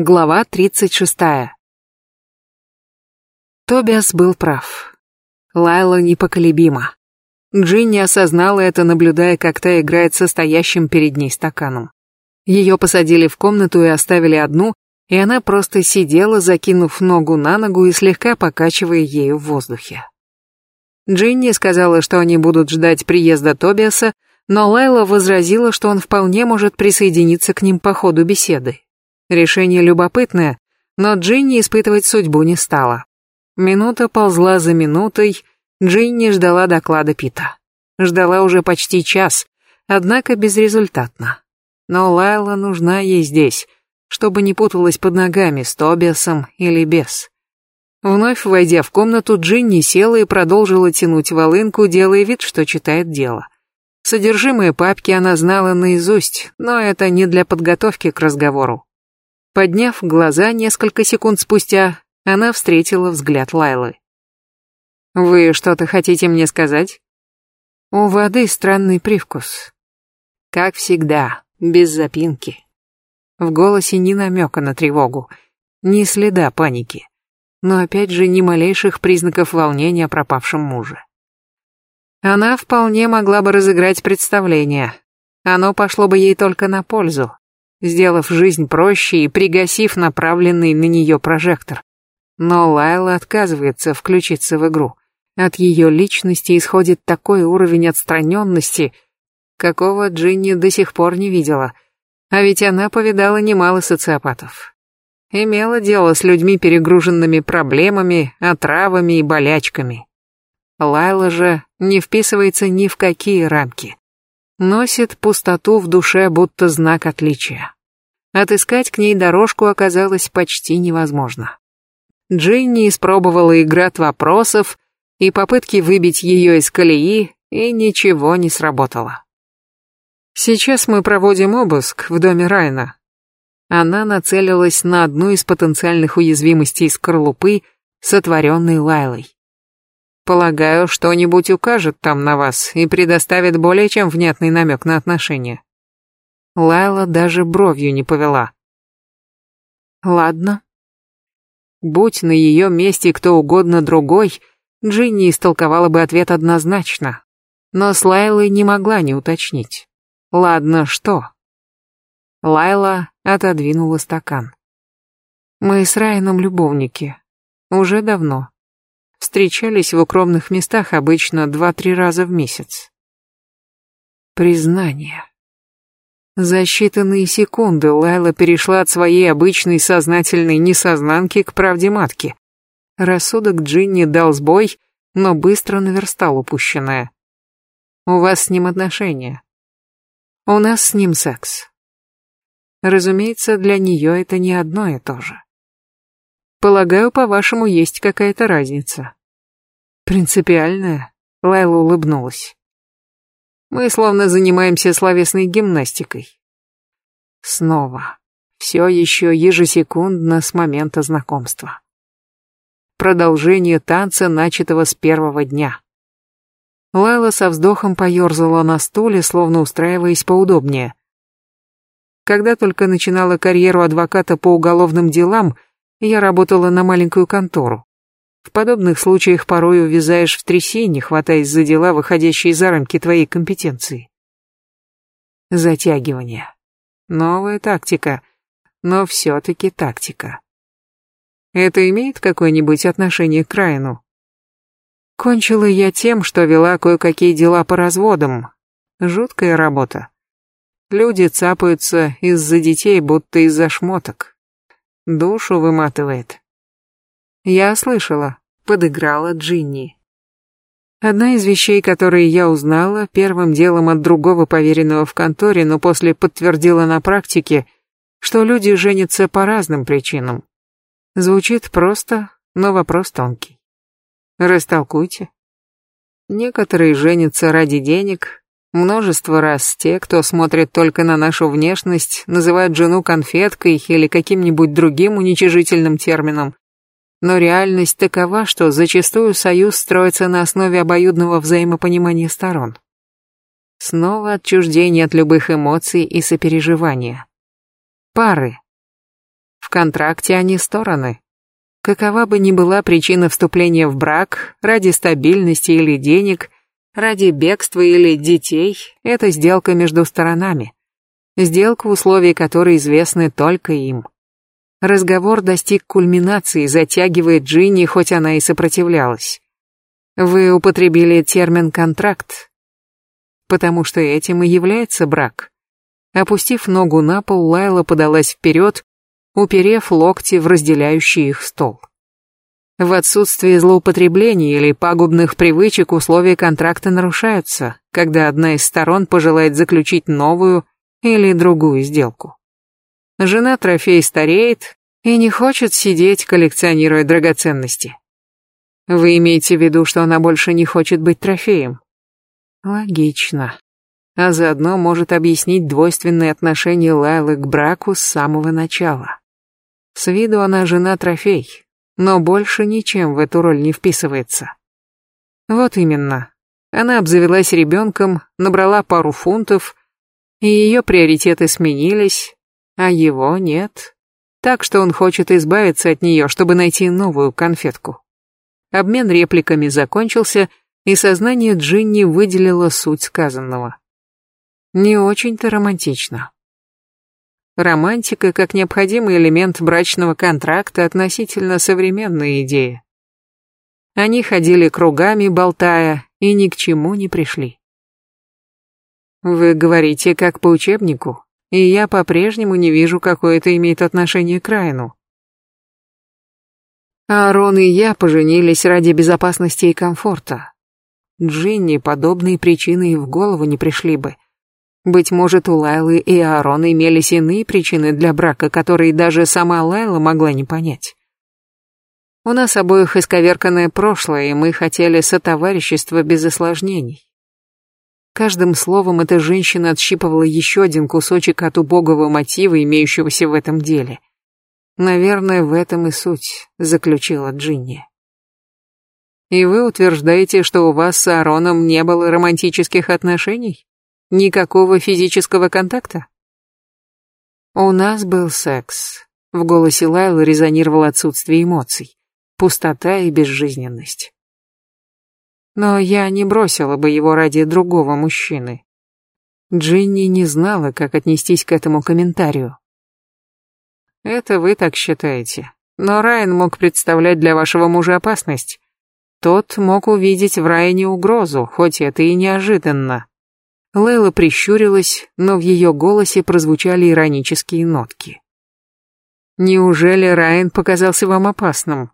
Глава 36. Тобиас был прав. Лайла непоколебима. Джинни осознала это, наблюдая, как та играет со стоящим перед ней стаканом. Ее посадили в комнату и оставили одну, и она просто сидела, закинув ногу на ногу и слегка покачивая ею в воздухе. Джинни сказала, что они будут ждать приезда Тобиаса, но Лайла возразила, что он вполне может присоединиться к ним по ходу беседы. Решение любопытное, но Джинни испытывать судьбу не стала. Минута ползла за минутой, Джинни ждала доклада Пита. Ждала уже почти час, однако безрезультатно. Но Лайла нужна ей здесь, чтобы не путалась под ногами с Тобиасом или без. Вновь войдя в комнату, Джинни села и продолжила тянуть волынку, делая вид, что читает дело. Содержимое папки она знала наизусть, но это не для подготовки к разговору. Подняв глаза несколько секунд спустя, она встретила взгляд Лайлы. «Вы что-то хотите мне сказать?» «У воды странный привкус. Как всегда, без запинки». В голосе ни намека на тревогу, ни следа паники, но опять же ни малейших признаков волнения о пропавшем муже. Она вполне могла бы разыграть представление. Оно пошло бы ей только на пользу, сделав жизнь проще и пригасив направленный на нее прожектор. Но Лайла отказывается включиться в игру. От ее личности исходит такой уровень отстраненности, какого Джинни до сих пор не видела. А ведь она повидала немало социопатов. Имела дело с людьми, перегруженными проблемами, отравами и болячками. Лайла же не вписывается ни в какие рамки носит пустоту в душе, будто знак отличия. Отыскать к ней дорожку оказалось почти невозможно. Джинни испробовала играть вопросов и попытки выбить ее из колеи, и ничего не сработало. Сейчас мы проводим обыск в доме Райна. Она нацелилась на одну из потенциальных уязвимостей скорлупы, сотворенной Лайлой. Полагаю, что-нибудь укажет там на вас и предоставит более чем внятный намек на отношения. Лайла даже бровью не повела. Ладно. Будь на ее месте кто угодно другой, Джинни истолковала бы ответ однозначно. Но с Лайлой не могла не уточнить. Ладно, что? Лайла отодвинула стакан. Мы с Райаном любовники. Уже давно. Встречались в укромных местах обычно два-три раза в месяц. Признание. За считанные секунды Лайла перешла от своей обычной сознательной несознанки к правде матки. Рассудок Джинни дал сбой, но быстро наверстал упущенное. У вас с ним отношения. У нас с ним секс. Разумеется, для нее это не одно и то же. Полагаю, по-вашему, есть какая-то разница. Принципиальная? Лайла улыбнулась. Мы словно занимаемся словесной гимнастикой. Снова. Все еще ежесекундно с момента знакомства. Продолжение танца, начатого с первого дня. Лайла со вздохом поерзала на стуле, словно устраиваясь поудобнее. Когда только начинала карьеру адвоката по уголовным делам, я работала на маленькую контору. В подобных случаях порой увязаешь в трясине, хватаясь за дела, выходящие за рамки твоей компетенции. Затягивание. Новая тактика, но все-таки тактика. Это имеет какое-нибудь отношение к Райану? Кончила я тем, что вела кое-какие дела по разводам. Жуткая работа. Люди цапаются из-за детей, будто из-за шмоток. Душу выматывает. Я слышала, подыграла Джинни. Одна из вещей, которые я узнала, первым делом от другого поверенного в конторе, но после подтвердила на практике, что люди женятся по разным причинам. Звучит просто, но вопрос тонкий. Растолкуйте. Некоторые женятся ради денег, Множество раз те, кто смотрит только на нашу внешность, называют жену конфеткой или каким-нибудь другим уничижительным термином. Но реальность такова, что зачастую союз строится на основе обоюдного взаимопонимания сторон. Снова отчуждение от любых эмоций и сопереживания. Пары. В контракте они стороны. Какова бы ни была причина вступления в брак, ради стабильности или денег, ради бегства или детей, это сделка между сторонами. Сделка, условия которой известны только им. Разговор достиг кульминации, затягивая Джинни, хоть она и сопротивлялась. Вы употребили термин «контракт», потому что этим и является брак. Опустив ногу на пол, Лайла подалась вперед, уперев локти в разделяющий их стол. В отсутствие злоупотреблений или пагубных привычек условия контракта нарушаются, когда одна из сторон пожелает заключить новую или другую сделку. Жена трофей стареет и не хочет сидеть, коллекционируя драгоценности. Вы имеете в виду, что она больше не хочет быть трофеем? Логично. А заодно может объяснить двойственные отношения Лайлы к браку с самого начала. С виду она жена-трофей, но больше ничем в эту роль не вписывается. Вот именно. Она обзавелась ребенком, набрала пару фунтов, и ее приоритеты сменились, а его нет. Так что он хочет избавиться от нее, чтобы найти новую конфетку. Обмен репликами закончился, и сознание Джинни выделило суть сказанного. Не очень-то романтично. Романтика как необходимый элемент брачного контракта относительно современная идея. Они ходили кругами, болтая, и ни к чему не пришли. Вы говорите как по учебнику, и я по-прежнему не вижу, какое это имеет отношение к Райну. Аарон и я поженились ради безопасности и комфорта. Джинни подобные причины и в голову не пришли бы. Быть может, у Лайлы и Аарона имелись иные причины для брака, которые даже сама Лайла могла не понять. У нас обоих исковерканное прошлое, и мы хотели сотоварищества без осложнений. Каждым словом эта женщина отщипывала еще один кусочек от убогого мотива, имеющегося в этом деле. Наверное, в этом и суть, заключила Джинни. И вы утверждаете, что у вас с Аароном не было романтических отношений? Никакого физического контакта? У нас был секс. В голосе Лайлы резонировало отсутствие эмоций, пустота и безжизненность. Но я не бросила бы его ради другого мужчины. Джинни не знала, как отнестись к этому комментарию. Это вы так считаете. Но Райан мог представлять для вашего мужа опасность. Тот мог увидеть в Райане угрозу, хоть это и неожиданно. Лейла прищурилась, но в ее голосе прозвучали иронические нотки. Неужели Райан показался вам опасным?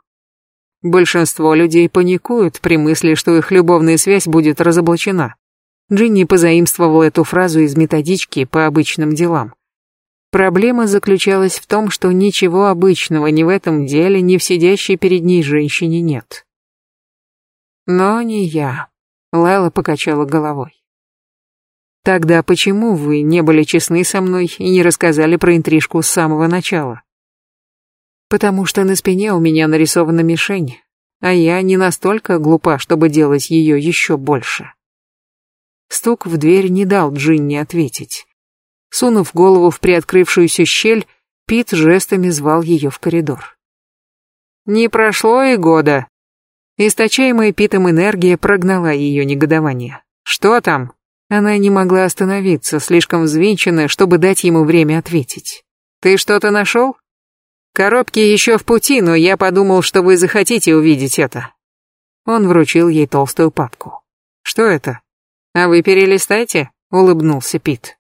Большинство людей паникуют при мысли, что их любовная связь будет разоблачена. Джинни позаимствовала эту фразу из методички по обычным делам. Проблема заключалась в том, что ничего обычного ни в этом деле, ни в сидящей перед ней женщине нет. Но не я. Лайла покачала головой. Тогда почему вы не были честны со мной и не рассказали про интрижку с самого начала? Потому что на спине у меня нарисована мишень, а я не настолько глупа, чтобы делать ее еще больше. Стук в дверь не дал Джинни ответить. Сунув голову в приоткрывшуюся щель, Пит жестами звал ее в коридор. Не прошло и года. Источаемая Питом энергия прогнала ее негодование. Что там? Она не могла остановиться, слишком взвинченная, чтобы дать ему время ответить. Ты что-то нашел? Коробки еще в пути, но я подумал, что вы захотите увидеть это. Он вручил ей толстую папку. Что это? А вы перелистайте? Улыбнулся Пит.